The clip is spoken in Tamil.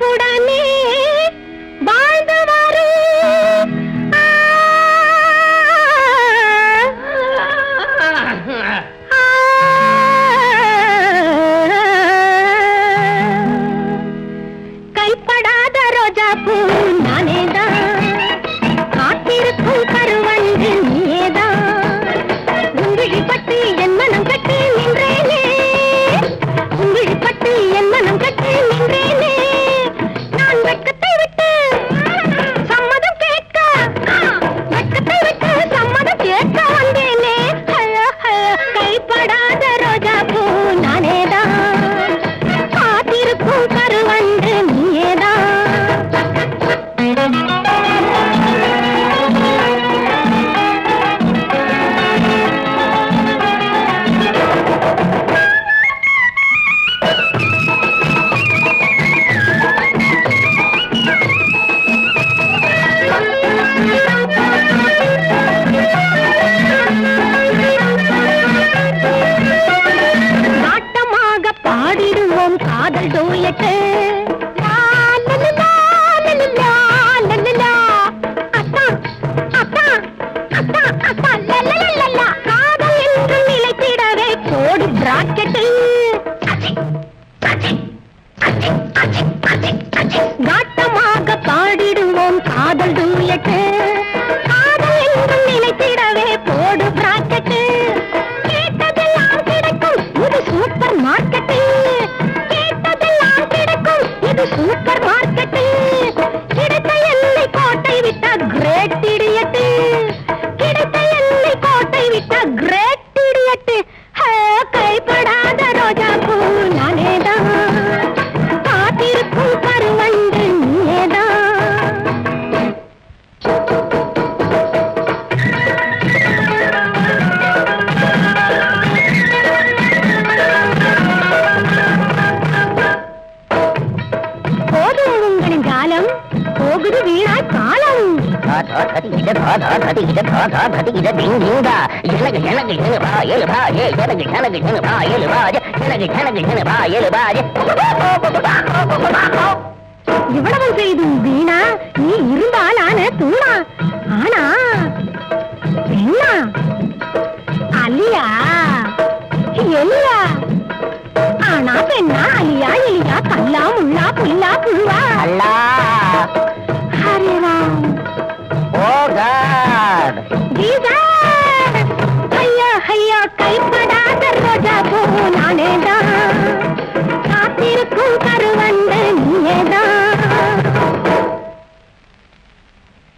பொறுப்புடனே போகுது வீணாய் காலம் இவ்வளவு செய்தும் வீணா நீ இருந்தால் ஆன தூணா. ஆனா என்ன அலியா எலியா. ஆனா பெண்ணா அலியா எலியா கல்லா முள்ளா புல்லா